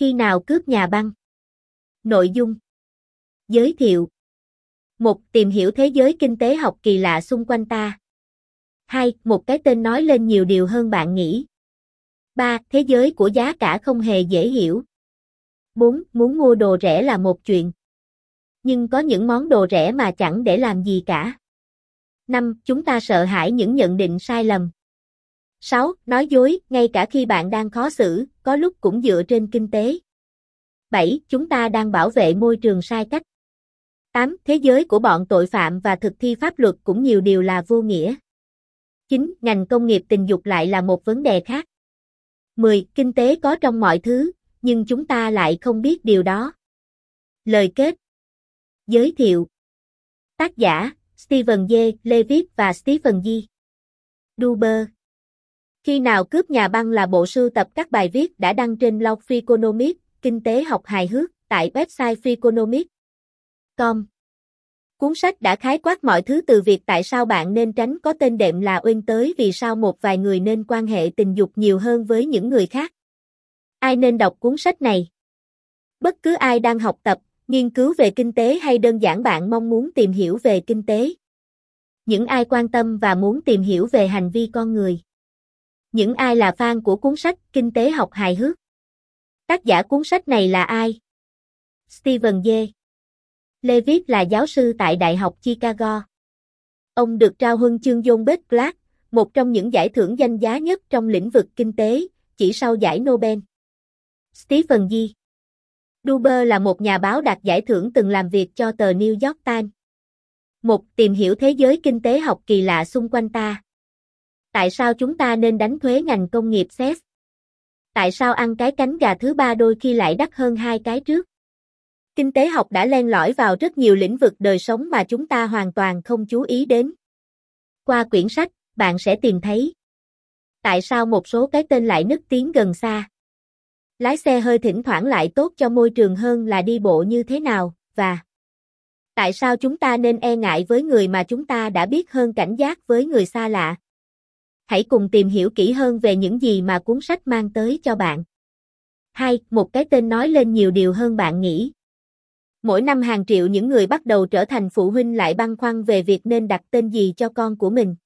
Khi nào cướp nhà băng? Nội dung Giới thiệu 1. Tìm hiểu thế giới kinh tế học kỳ lạ xung quanh ta 2. Một cái tên nói lên nhiều điều hơn bạn nghĩ 3. Thế giới của giá cả không hề dễ hiểu 4. Muốn mua đồ rẻ là một chuyện Nhưng có những món đồ rẻ mà chẳng để làm gì cả 5. Chúng ta sợ hãi những nhận định sai lầm 6. Nói dối, ngay cả khi bạn đang khó xử, có lúc cũng dựa trên kinh tế. 7. Chúng ta đang bảo vệ môi trường sai cách. 8. Thế giới của bọn tội phạm và thực thi pháp luật cũng nhiều điều là vô nghĩa. 9. Ngành công nghiệp tình dục lại là một vấn đề khác. 10. Kinh tế có trong mọi thứ, nhưng chúng ta lại không biết điều đó. Lời kết Giới thiệu Tác giả Stephen J. Levitt và Stephen G. Duber khi nào cướp nhà băng là bộ sưu tập các bài viết đã đăng trên blog Freakonomics, kinh tế học hài hước, tại website freakonomics.com. Cuốn sách đã khái quát mọi thứ từ việc tại sao bạn nên tránh có tên đệm là uyên tới vì sao một vài người nên quan hệ tình dục nhiều hơn với những người khác. Ai nên đọc cuốn sách này? Bất cứ ai đang học tập, nghiên cứu về kinh tế hay đơn giản bạn mong muốn tìm hiểu về kinh tế. Những ai quan tâm và muốn tìm hiểu về hành vi con người. Những ai là fan của cuốn sách Kinh tế học hài hước. Tác giả cuốn sách này là ai? Stephen J. Levitt là giáo sư tại Đại học Chicago. Ông được trao huân chương John Beth một trong những giải thưởng danh giá nhất trong lĩnh vực kinh tế, chỉ sau giải Nobel. Stephen D. Duber là một nhà báo đạt giải thưởng từng làm việc cho tờ New York Times. Một tìm hiểu thế giới kinh tế học kỳ lạ xung quanh ta. Tại sao chúng ta nên đánh thuế ngành công nghiệp xét? Tại sao ăn cái cánh gà thứ ba đôi khi lại đắt hơn hai cái trước? Kinh tế học đã len lỏi vào rất nhiều lĩnh vực đời sống mà chúng ta hoàn toàn không chú ý đến. Qua quyển sách, bạn sẽ tìm thấy tại sao một số cái tên lại nức tiếng gần xa. Lái xe hơi thỉnh thoảng lại tốt cho môi trường hơn là đi bộ như thế nào, và tại sao chúng ta nên e ngại với người mà chúng ta đã biết hơn cảnh giác với người xa lạ. Hãy cùng tìm hiểu kỹ hơn về những gì mà cuốn sách mang tới cho bạn. 2. Một cái tên nói lên nhiều điều hơn bạn nghĩ. Mỗi năm hàng triệu những người bắt đầu trở thành phụ huynh lại băn khoăn về việc nên đặt tên gì cho con của mình.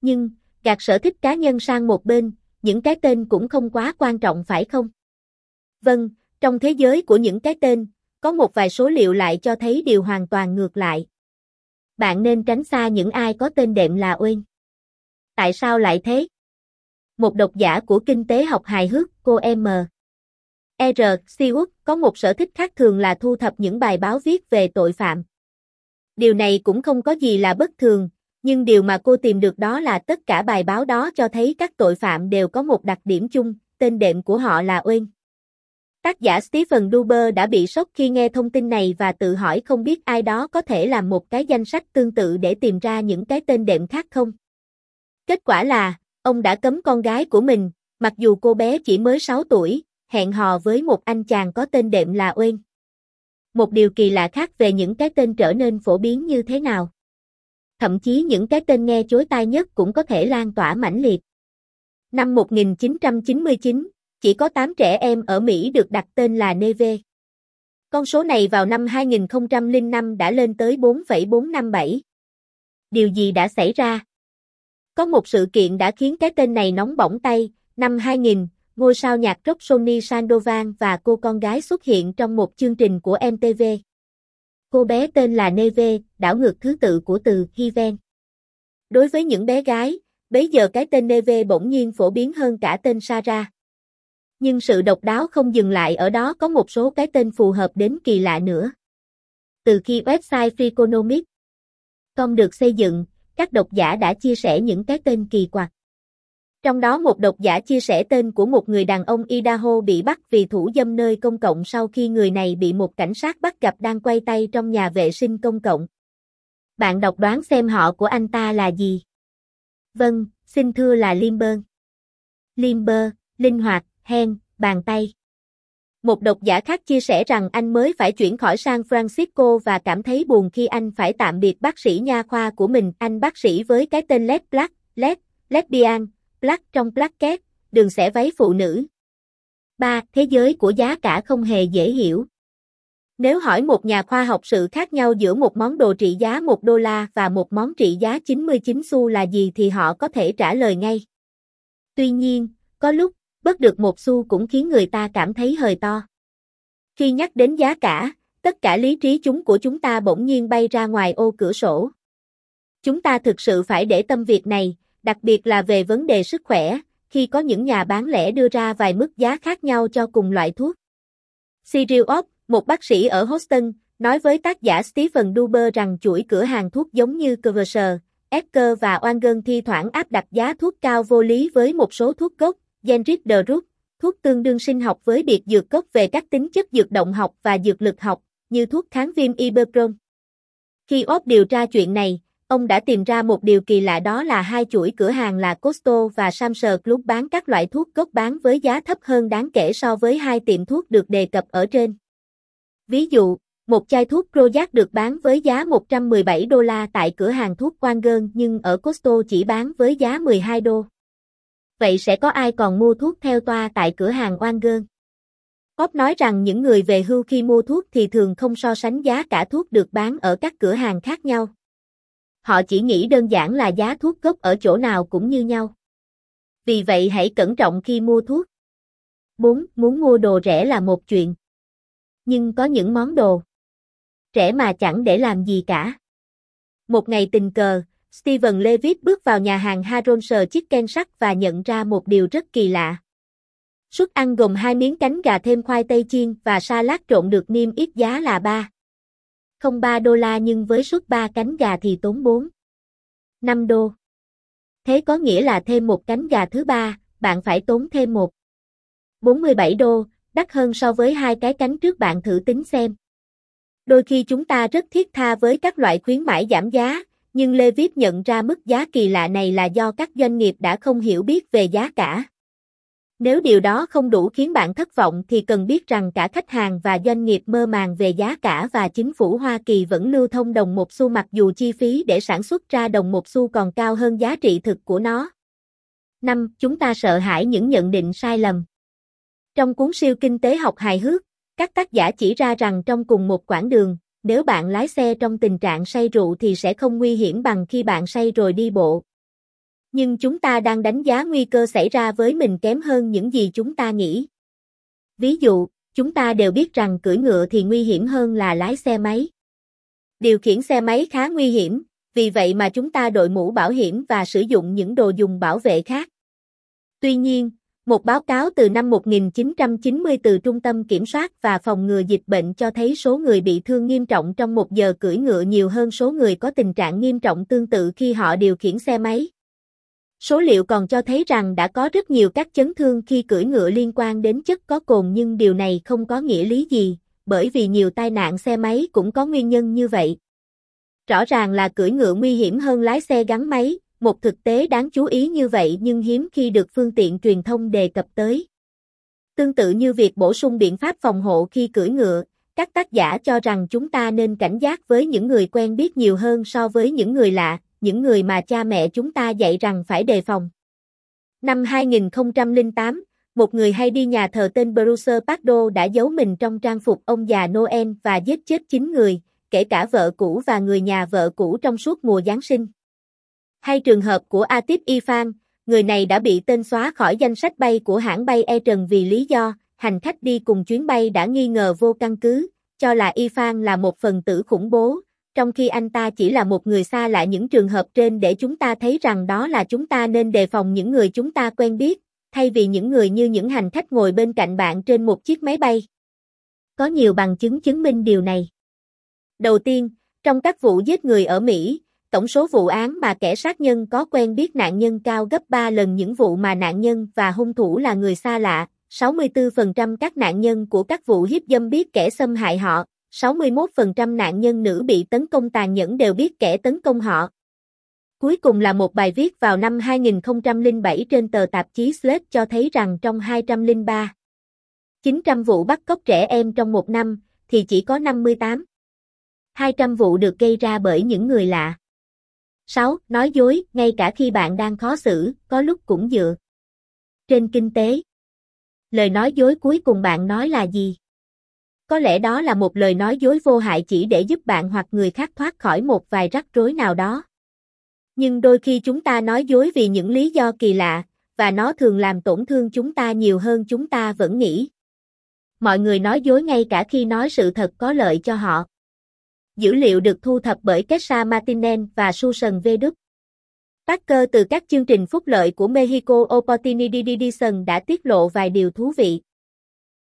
Nhưng, gạt sở thích cá nhân sang một bên, những cái tên cũng không quá quan trọng phải không? Vâng, trong thế giới của những cái tên, có một vài số liệu lại cho thấy điều hoàn toàn ngược lại. Bạn nên tránh xa những ai có tên đệm là Uyên. Tại sao lại thế? Một độc giả của kinh tế học hài hước, cô M. R. Siwood có một sở thích khác thường là thu thập những bài báo viết về tội phạm. Điều này cũng không có gì là bất thường, nhưng điều mà cô tìm được đó là tất cả bài báo đó cho thấy các tội phạm đều có một đặc điểm chung, tên đệm của họ là Oen. Tác giả Stephen Duber đã bị sốc khi nghe thông tin này và tự hỏi không biết ai đó có thể làm một cái danh sách tương tự để tìm ra những cái tên đệm khác không. Kết quả là, ông đã cấm con gái của mình, mặc dù cô bé chỉ mới 6 tuổi, hẹn hò với một anh chàng có tên đệm là Oen. Một điều kỳ lạ khác về những cái tên trở nên phổ biến như thế nào. Thậm chí những cái tên nghe chối tai nhất cũng có thể lan tỏa mãnh liệt. Năm 1999, chỉ có 8 trẻ em ở Mỹ được đặt tên là Neve. Con số này vào năm 2005 đã lên tới 4,457. Điều gì đã xảy ra? Có một sự kiện đã khiến cái tên này nóng bỏng tay, năm 2000, ngôi sao nhạc rock Sony Sandoval và cô con gái xuất hiện trong một chương trình của MTV. Cô bé tên là Neve, đảo ngược thứ tự của từ Hiven. Đối với những bé gái, bấy giờ cái tên Neve bỗng nhiên phổ biến hơn cả tên Sarah. Nhưng sự độc đáo không dừng lại ở đó có một số cái tên phù hợp đến kỳ lạ nữa. Từ khi website Freakonomics.com được xây dựng, các độc giả đã chia sẻ những cái tên kỳ quặc. Trong đó một độc giả chia sẻ tên của một người đàn ông Idaho bị bắt vì thủ dâm nơi công cộng sau khi người này bị một cảnh sát bắt gặp đang quay tay trong nhà vệ sinh công cộng. Bạn đọc đoán xem họ của anh ta là gì? Vâng, xin thưa là Limber. Limber, linh hoạt, hen, bàn tay. Một độc giả khác chia sẻ rằng anh mới phải chuyển khỏi San Francisco và cảm thấy buồn khi anh phải tạm biệt bác sĩ nha khoa của mình. Anh bác sĩ với cái tên Led Black, Led, Lesbian, Black trong Blacket, đường xẻ váy phụ nữ. 3. Thế giới của giá cả không hề dễ hiểu. Nếu hỏi một nhà khoa học sự khác nhau giữa một món đồ trị giá 1 đô la và một món trị giá 99 xu là gì thì họ có thể trả lời ngay. Tuy nhiên, có lúc, bớt được một xu cũng khiến người ta cảm thấy hơi to. Khi nhắc đến giá cả, tất cả lý trí chúng của chúng ta bỗng nhiên bay ra ngoài ô cửa sổ. Chúng ta thực sự phải để tâm việc này, đặc biệt là về vấn đề sức khỏe, khi có những nhà bán lẻ đưa ra vài mức giá khác nhau cho cùng loại thuốc. Cyril Opp, một bác sĩ ở Houston, nói với tác giả Stephen Duber rằng chuỗi cửa hàng thuốc giống như Coverser, Ecker và Oangen thi thoảng áp đặt giá thuốc cao vô lý với một số thuốc gốc, Generic Drug, thuốc tương đương sinh học với biệt dược gốc về các tính chất dược động học và dược lực học, như thuốc kháng viêm Ibuprofen. Khi Opp điều tra chuyện này, ông đã tìm ra một điều kỳ lạ đó là hai chuỗi cửa hàng là Costco và Sam's Club bán các loại thuốc gốc bán với giá thấp hơn đáng kể so với hai tiệm thuốc được đề cập ở trên. Ví dụ, một chai thuốc Prozac được bán với giá 117 đô la tại cửa hàng thuốc Wanger nhưng ở Costco chỉ bán với giá 12 đô. Vậy sẽ có ai còn mua thuốc theo toa tại cửa hàng oan gơn. Cóp nói rằng những người về hưu khi mua thuốc thì thường không so sánh giá cả thuốc được bán ở các cửa hàng khác nhau. Họ chỉ nghĩ đơn giản là giá thuốc gốc ở chỗ nào cũng như nhau. Vì vậy hãy cẩn trọng khi mua thuốc. 4. Muốn mua đồ rẻ là một chuyện. Nhưng có những món đồ rẻ mà chẳng để làm gì cả. Một ngày tình cờ, Steven Levitt bước vào nhà hàng Haron's Chicken Shack và nhận ra một điều rất kỳ lạ. Suất ăn gồm hai miếng cánh gà thêm khoai tây chiên và salad trộn được niêm yết giá là 3. Không 3 đô la nhưng với suất 3 cánh gà thì tốn 4. 5 đô. Thế có nghĩa là thêm một cánh gà thứ ba, bạn phải tốn thêm một. 47 đô, đắt hơn so với hai cái cánh trước bạn thử tính xem. Đôi khi chúng ta rất thiết tha với các loại khuyến mãi giảm giá, nhưng Levitt nhận ra mức giá kỳ lạ này là do các doanh nghiệp đã không hiểu biết về giá cả. Nếu điều đó không đủ khiến bạn thất vọng thì cần biết rằng cả khách hàng và doanh nghiệp mơ màng về giá cả và chính phủ Hoa Kỳ vẫn lưu thông đồng một xu mặc dù chi phí để sản xuất ra đồng một xu còn cao hơn giá trị thực của nó. 5. Chúng ta sợ hãi những nhận định sai lầm. Trong cuốn siêu kinh tế học hài hước, các tác giả chỉ ra rằng trong cùng một quãng đường, nếu bạn lái xe trong tình trạng say rượu thì sẽ không nguy hiểm bằng khi bạn say rồi đi bộ. Nhưng chúng ta đang đánh giá nguy cơ xảy ra với mình kém hơn những gì chúng ta nghĩ. Ví dụ, chúng ta đều biết rằng cưỡi ngựa thì nguy hiểm hơn là lái xe máy. Điều khiển xe máy khá nguy hiểm, vì vậy mà chúng ta đội mũ bảo hiểm và sử dụng những đồ dùng bảo vệ khác. Tuy nhiên, một báo cáo từ năm 1990 từ Trung tâm Kiểm soát và Phòng ngừa Dịch bệnh cho thấy số người bị thương nghiêm trọng trong một giờ cưỡi ngựa nhiều hơn số người có tình trạng nghiêm trọng tương tự khi họ điều khiển xe máy. Số liệu còn cho thấy rằng đã có rất nhiều các chấn thương khi cưỡi ngựa liên quan đến chất có cồn nhưng điều này không có nghĩa lý gì, bởi vì nhiều tai nạn xe máy cũng có nguyên nhân như vậy. Rõ ràng là cưỡi ngựa nguy hiểm hơn lái xe gắn máy, một thực tế đáng chú ý như vậy nhưng hiếm khi được phương tiện truyền thông đề cập tới. Tương tự như việc bổ sung biện pháp phòng hộ khi cưỡi ngựa, các tác giả cho rằng chúng ta nên cảnh giác với những người quen biết nhiều hơn so với những người lạ, những người mà cha mẹ chúng ta dạy rằng phải đề phòng. Năm 2008, một người hay đi nhà thờ tên Bruce Pardo đã giấu mình trong trang phục ông già Noel và giết chết 9 người, kể cả vợ cũ và người nhà vợ cũ trong suốt mùa Giáng sinh. Hay trường hợp của Atif Ifan, người này đã bị tên xóa khỏi danh sách bay của hãng bay E Trần vì lý do hành khách đi cùng chuyến bay đã nghi ngờ vô căn cứ, cho là Ifan là một phần tử khủng bố, trong khi anh ta chỉ là một người xa lạ những trường hợp trên để chúng ta thấy rằng đó là chúng ta nên đề phòng những người chúng ta quen biết, thay vì những người như những hành khách ngồi bên cạnh bạn trên một chiếc máy bay. Có nhiều bằng chứng chứng minh điều này. Đầu tiên, trong các vụ giết người ở Mỹ, tổng số vụ án mà kẻ sát nhân có quen biết nạn nhân cao gấp 3 lần những vụ mà nạn nhân và hung thủ là người xa lạ. 64% các nạn nhân của các vụ hiếp dâm biết kẻ xâm hại họ, 61% nạn nhân nữ bị tấn công tàn nhẫn đều biết kẻ tấn công họ. Cuối cùng là một bài viết vào năm 2007 trên tờ tạp chí Slate cho thấy rằng trong 203 900 vụ bắt cóc trẻ em trong một năm, thì chỉ có 58 200 vụ được gây ra bởi những người lạ. 6. Nói dối, ngay cả khi bạn đang khó xử, có lúc cũng dựa. Trên kinh tế Lời nói dối cuối cùng bạn nói là gì? Có lẽ đó là một lời nói dối vô hại chỉ để giúp bạn hoặc người khác thoát khỏi một vài rắc rối nào đó. Nhưng đôi khi chúng ta nói dối vì những lý do kỳ lạ, và nó thường làm tổn thương chúng ta nhiều hơn chúng ta vẫn nghĩ. Mọi người nói dối ngay cả khi nói sự thật có lợi cho họ. Dữ liệu được thu thập bởi Kesha Martinen và Susan V. Đức. Parker từ các chương trình phúc lợi của Mexico Opportunity Edition đã tiết lộ vài điều thú vị.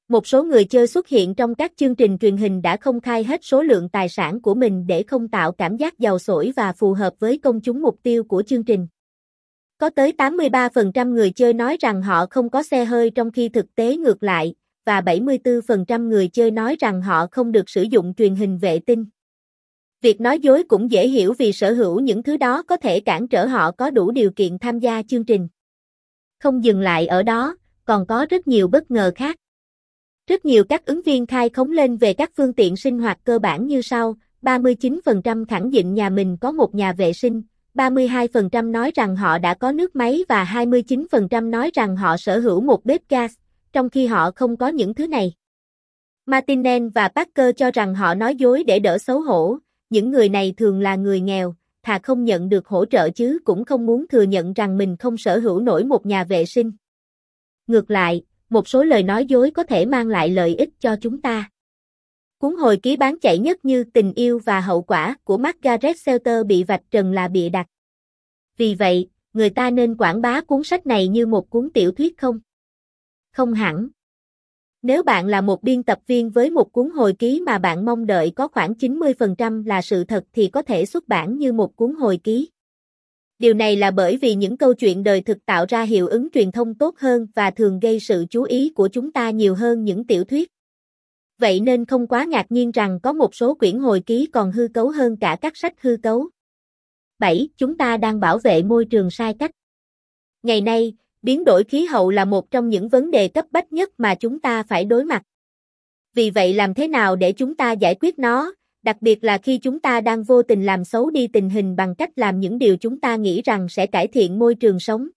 Một số người chơi xuất hiện trong các chương trình truyền hình đã không khai hết số lượng tài sản của mình để không tạo cảm giác giàu sổi và phù hợp với công chúng mục tiêu của chương trình. Có tới 83% người chơi nói rằng họ không có xe hơi trong khi thực tế ngược lại, và 74% người chơi nói rằng họ không được sử dụng truyền hình vệ tinh. Việc nói dối cũng dễ hiểu vì sở hữu những thứ đó có thể cản trở họ có đủ điều kiện tham gia chương trình. Không dừng lại ở đó, còn có rất nhiều bất ngờ khác. Rất nhiều các ứng viên khai khống lên về các phương tiện sinh hoạt cơ bản như sau, 39% khẳng định nhà mình có một nhà vệ sinh, 32% nói rằng họ đã có nước máy và 29% nói rằng họ sở hữu một bếp gas, trong khi họ không có những thứ này. Martinen và Parker cho rằng họ nói dối để đỡ xấu hổ, những người này thường là người nghèo, thà không nhận được hỗ trợ chứ cũng không muốn thừa nhận rằng mình không sở hữu nổi một nhà vệ sinh. Ngược lại, một số lời nói dối có thể mang lại lợi ích cho chúng ta. Cuốn hồi ký bán chạy nhất như Tình yêu và hậu quả của Margaret Selter bị vạch trần là bịa đặt. Vì vậy, người ta nên quảng bá cuốn sách này như một cuốn tiểu thuyết không? Không hẳn. Nếu bạn là một biên tập viên với một cuốn hồi ký mà bạn mong đợi có khoảng 90% là sự thật thì có thể xuất bản như một cuốn hồi ký. Điều này là bởi vì những câu chuyện đời thực tạo ra hiệu ứng truyền thông tốt hơn và thường gây sự chú ý của chúng ta nhiều hơn những tiểu thuyết. Vậy nên không quá ngạc nhiên rằng có một số quyển hồi ký còn hư cấu hơn cả các sách hư cấu. 7. Chúng ta đang bảo vệ môi trường sai cách. Ngày nay, biến đổi khí hậu là một trong những vấn đề cấp bách nhất mà chúng ta phải đối mặt. Vì vậy làm thế nào để chúng ta giải quyết nó, đặc biệt là khi chúng ta đang vô tình làm xấu đi tình hình bằng cách làm những điều chúng ta nghĩ rằng sẽ cải thiện môi trường sống.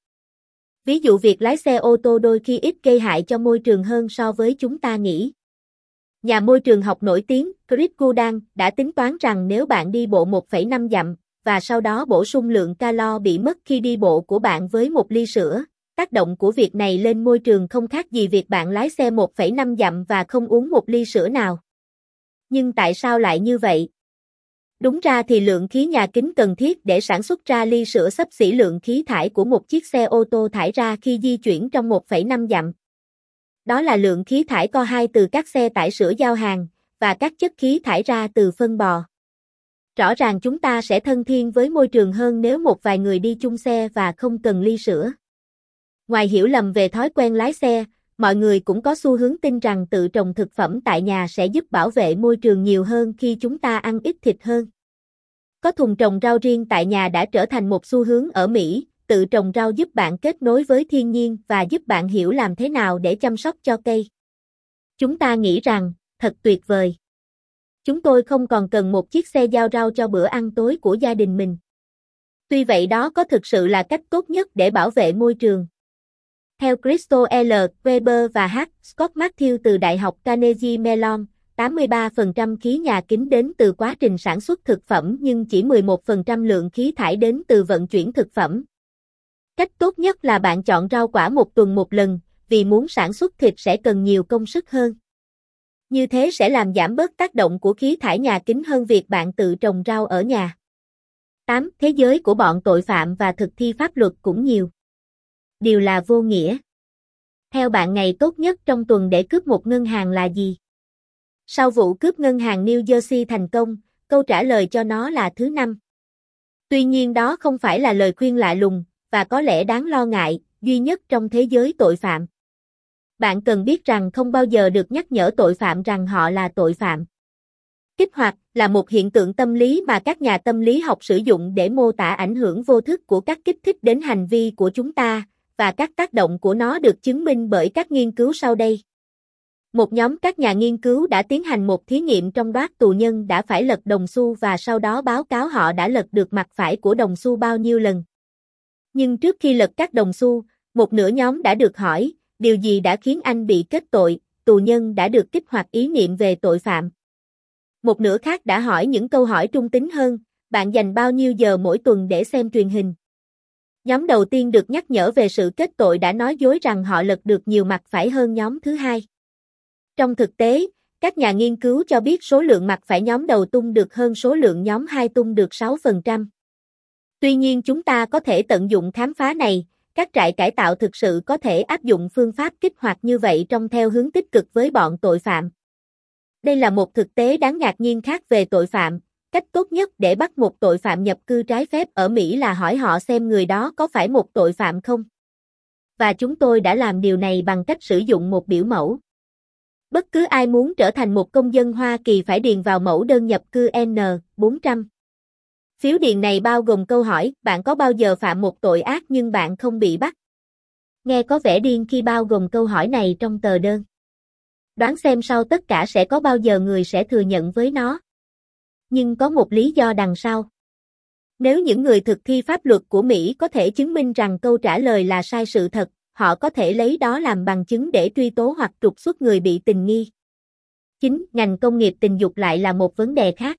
Ví dụ việc lái xe ô tô đôi khi ít gây hại cho môi trường hơn so với chúng ta nghĩ. Nhà môi trường học nổi tiếng, Chris Goodall, đã tính toán rằng nếu bạn đi bộ 1,5 dặm, và sau đó bổ sung lượng calo bị mất khi đi bộ của bạn với một ly sữa, tác động của việc này lên môi trường không khác gì việc bạn lái xe 1,5 dặm và không uống một ly sữa nào. Nhưng tại sao lại như vậy? Đúng ra thì lượng khí nhà kính cần thiết để sản xuất ra ly sữa sắp xỉ lượng khí thải của một chiếc xe ô tô thải ra khi di chuyển trong 1,5 dặm. Đó là lượng khí thải co 2 từ các xe tải sữa giao hàng, và các chất khí thải ra từ phân bò. Rõ ràng chúng ta sẽ thân thiên với môi trường hơn nếu một vài người đi chung xe và không cần ly sữa. Ngoài hiểu lầm về thói quen lái xe, mọi người cũng có xu hướng tin rằng tự trồng thực phẩm tại nhà sẽ giúp bảo vệ môi trường nhiều hơn khi chúng ta ăn ít thịt hơn. Có thùng trồng rau riêng tại nhà đã trở thành một xu hướng ở Mỹ, tự trồng rau giúp bạn kết nối với thiên nhiên và giúp bạn hiểu làm thế nào để chăm sóc cho cây. Chúng ta nghĩ rằng, thật tuyệt vời. Chúng tôi không còn cần một chiếc xe giao rau cho bữa ăn tối của gia đình mình. Tuy vậy đó có thực sự là cách tốt nhất để bảo vệ môi trường. Theo Christo L. Weber và H. Scott Matthew từ Đại học Carnegie Mellon, 83% khí nhà kính đến từ quá trình sản xuất thực phẩm nhưng chỉ 11% lượng khí thải đến từ vận chuyển thực phẩm. Cách tốt nhất là bạn chọn rau quả một tuần một lần, vì muốn sản xuất thịt sẽ cần nhiều công sức hơn. Như thế sẽ làm giảm bớt tác động của khí thải nhà kính hơn việc bạn tự trồng rau ở nhà. 8. Thế giới của bọn tội phạm và thực thi pháp luật cũng nhiều điều là vô nghĩa. Theo bạn ngày tốt nhất trong tuần để cướp một ngân hàng là gì? Sau vụ cướp ngân hàng New Jersey thành công, câu trả lời cho nó là thứ năm. Tuy nhiên đó không phải là lời khuyên lạ lùng, và có lẽ đáng lo ngại, duy nhất trong thế giới tội phạm. Bạn cần biết rằng không bao giờ được nhắc nhở tội phạm rằng họ là tội phạm. Kích hoạt là một hiện tượng tâm lý mà các nhà tâm lý học sử dụng để mô tả ảnh hưởng vô thức của các kích thích đến hành vi của chúng ta, và các tác động của nó được chứng minh bởi các nghiên cứu sau đây. Một nhóm các nhà nghiên cứu đã tiến hành một thí nghiệm trong đó tù nhân đã phải lật đồng xu và sau đó báo cáo họ đã lật được mặt phải của đồng xu bao nhiêu lần. Nhưng trước khi lật các đồng xu, một nửa nhóm đã được hỏi, điều gì đã khiến anh bị kết tội, tù nhân đã được kích hoạt ý niệm về tội phạm. Một nửa khác đã hỏi những câu hỏi trung tính hơn, bạn dành bao nhiêu giờ mỗi tuần để xem truyền hình? Nhóm đầu tiên được nhắc nhở về sự kết tội đã nói dối rằng họ lật được nhiều mặt phải hơn nhóm thứ hai. Trong thực tế, các nhà nghiên cứu cho biết số lượng mặt phải nhóm đầu tung được hơn số lượng nhóm hai tung được 6%. Tuy nhiên chúng ta có thể tận dụng khám phá này, các trại cải tạo thực sự có thể áp dụng phương pháp kích hoạt như vậy trong theo hướng tích cực với bọn tội phạm. Đây là một thực tế đáng ngạc nhiên khác về tội phạm, cách tốt nhất để bắt một tội phạm nhập cư trái phép ở Mỹ là hỏi họ xem người đó có phải một tội phạm không. Và chúng tôi đã làm điều này bằng cách sử dụng một biểu mẫu. Bất cứ ai muốn trở thành một công dân Hoa Kỳ phải điền vào mẫu đơn nhập cư N400. Phiếu điền này bao gồm câu hỏi, bạn có bao giờ phạm một tội ác nhưng bạn không bị bắt? Nghe có vẻ điên khi bao gồm câu hỏi này trong tờ đơn. Đoán xem sau tất cả sẽ có bao giờ người sẽ thừa nhận với nó. Nhưng có một lý do đằng sau. Nếu những người thực thi pháp luật của Mỹ có thể chứng minh rằng câu trả lời là sai sự thật, họ có thể lấy đó làm bằng chứng để truy tố hoặc trục xuất người bị tình nghi. Chính, ngành công nghiệp tình dục lại là một vấn đề khác.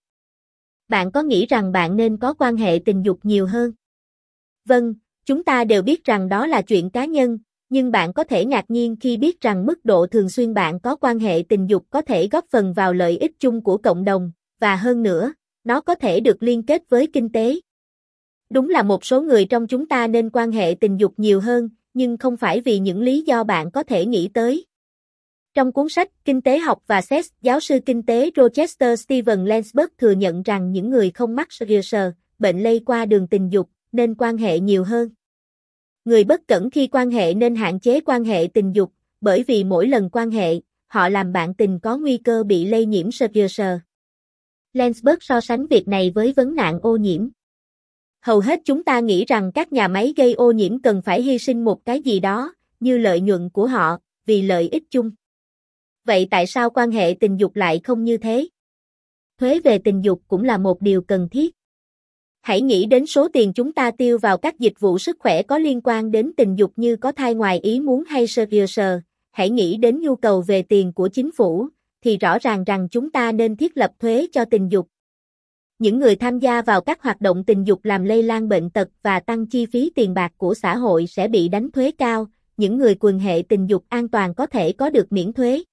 Bạn có nghĩ rằng bạn nên có quan hệ tình dục nhiều hơn? Vâng, chúng ta đều biết rằng đó là chuyện cá nhân, nhưng bạn có thể ngạc nhiên khi biết rằng mức độ thường xuyên bạn có quan hệ tình dục có thể góp phần vào lợi ích chung của cộng đồng, và hơn nữa, nó có thể được liên kết với kinh tế. Đúng là một số người trong chúng ta nên quan hệ tình dục nhiều hơn, nhưng không phải vì những lý do bạn có thể nghĩ tới. Trong cuốn sách Kinh tế học và sex, giáo sư kinh tế Rochester Steven Landsberg thừa nhận rằng những người không mắc SRS, bệnh lây qua đường tình dục, nên quan hệ nhiều hơn. Người bất cẩn khi quan hệ nên hạn chế quan hệ tình dục, bởi vì mỗi lần quan hệ, họ làm bạn tình có nguy cơ bị lây nhiễm SRS. Lensberg so sánh việc này với vấn nạn ô nhiễm. Hầu hết chúng ta nghĩ rằng các nhà máy gây ô nhiễm cần phải hy sinh một cái gì đó, như lợi nhuận của họ, vì lợi ích chung. Vậy tại sao quan hệ tình dục lại không như thế? Thuế về tình dục cũng là một điều cần thiết. Hãy nghĩ đến số tiền chúng ta tiêu vào các dịch vụ sức khỏe có liên quan đến tình dục như có thai ngoài ý muốn hay sơ sờ. Hãy nghĩ đến nhu cầu về tiền của chính phủ, thì rõ ràng rằng chúng ta nên thiết lập thuế cho tình dục. Những người tham gia vào các hoạt động tình dục làm lây lan bệnh tật và tăng chi phí tiền bạc của xã hội sẽ bị đánh thuế cao, những người quần hệ tình dục an toàn có thể có được miễn thuế.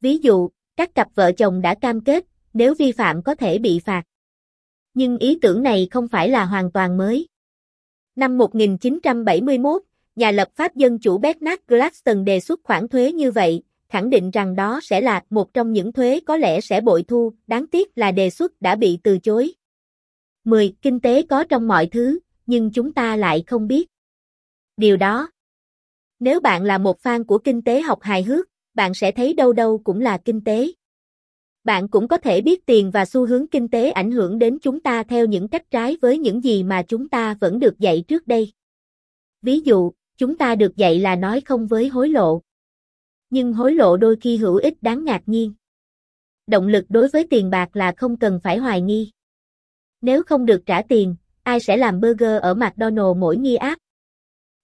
Ví dụ, các cặp vợ chồng đã cam kết, nếu vi phạm có thể bị phạt. Nhưng ý tưởng này không phải là hoàn toàn mới. Năm 1971, nhà lập pháp dân chủ Bernard Gladstone đề xuất khoản thuế như vậy, khẳng định rằng đó sẽ là một trong những thuế có lẽ sẽ bội thu, đáng tiếc là đề xuất đã bị từ chối. 10. Kinh tế có trong mọi thứ, nhưng chúng ta lại không biết. Điều đó. Nếu bạn là một fan của kinh tế học hài hước, bạn sẽ thấy đâu đâu cũng là kinh tế. Bạn cũng có thể biết tiền và xu hướng kinh tế ảnh hưởng đến chúng ta theo những cách trái với những gì mà chúng ta vẫn được dạy trước đây. Ví dụ, chúng ta được dạy là nói không với hối lộ nhưng hối lộ đôi khi hữu ích đáng ngạc nhiên. Động lực đối với tiền bạc là không cần phải hoài nghi. Nếu không được trả tiền, ai sẽ làm burger ở McDonald's mỗi nghi áp?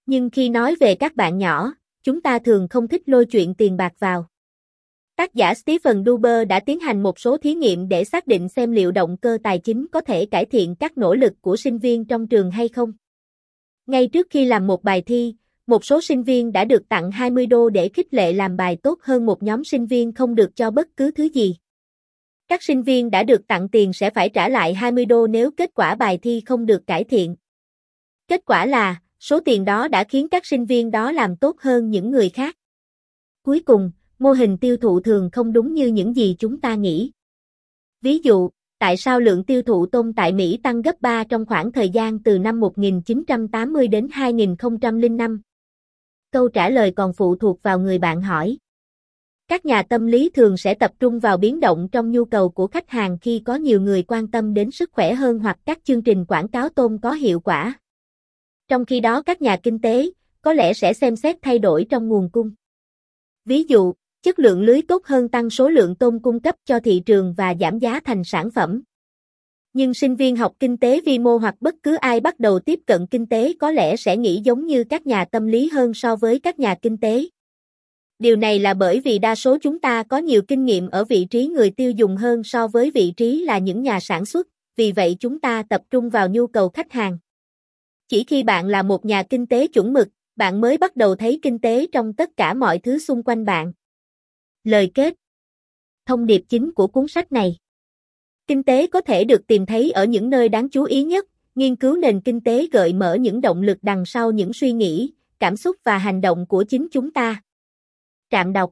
Nhưng khi nói về các bạn nhỏ, chúng ta thường không thích lôi chuyện tiền bạc vào. Tác giả Stephen Duber đã tiến hành một số thí nghiệm để xác định xem liệu động cơ tài chính có thể cải thiện các nỗ lực của sinh viên trong trường hay không. Ngay trước khi làm một bài thi, một số sinh viên đã được tặng 20 đô để khích lệ làm bài tốt hơn một nhóm sinh viên không được cho bất cứ thứ gì. Các sinh viên đã được tặng tiền sẽ phải trả lại 20 đô nếu kết quả bài thi không được cải thiện. Kết quả là, số tiền đó đã khiến các sinh viên đó làm tốt hơn những người khác. Cuối cùng, mô hình tiêu thụ thường không đúng như những gì chúng ta nghĩ. Ví dụ, tại sao lượng tiêu thụ tôm tại Mỹ tăng gấp 3 trong khoảng thời gian từ năm 1980 đến 2005? Câu trả lời còn phụ thuộc vào người bạn hỏi. Các nhà tâm lý thường sẽ tập trung vào biến động trong nhu cầu của khách hàng khi có nhiều người quan tâm đến sức khỏe hơn hoặc các chương trình quảng cáo tôm có hiệu quả. Trong khi đó các nhà kinh tế, có lẽ sẽ xem xét thay đổi trong nguồn cung. Ví dụ, chất lượng lưới tốt hơn tăng số lượng tôm cung cấp cho thị trường và giảm giá thành sản phẩm. Nhưng sinh viên học kinh tế vi mô hoặc bất cứ ai bắt đầu tiếp cận kinh tế có lẽ sẽ nghĩ giống như các nhà tâm lý hơn so với các nhà kinh tế. Điều này là bởi vì đa số chúng ta có nhiều kinh nghiệm ở vị trí người tiêu dùng hơn so với vị trí là những nhà sản xuất, vì vậy chúng ta tập trung vào nhu cầu khách hàng. Chỉ khi bạn là một nhà kinh tế chuẩn mực, bạn mới bắt đầu thấy kinh tế trong tất cả mọi thứ xung quanh bạn. Lời kết Thông điệp chính của cuốn sách này Kinh tế có thể được tìm thấy ở những nơi đáng chú ý nhất, nghiên cứu nền kinh tế gợi mở những động lực đằng sau những suy nghĩ, cảm xúc và hành động của chính chúng ta. Trạm đọc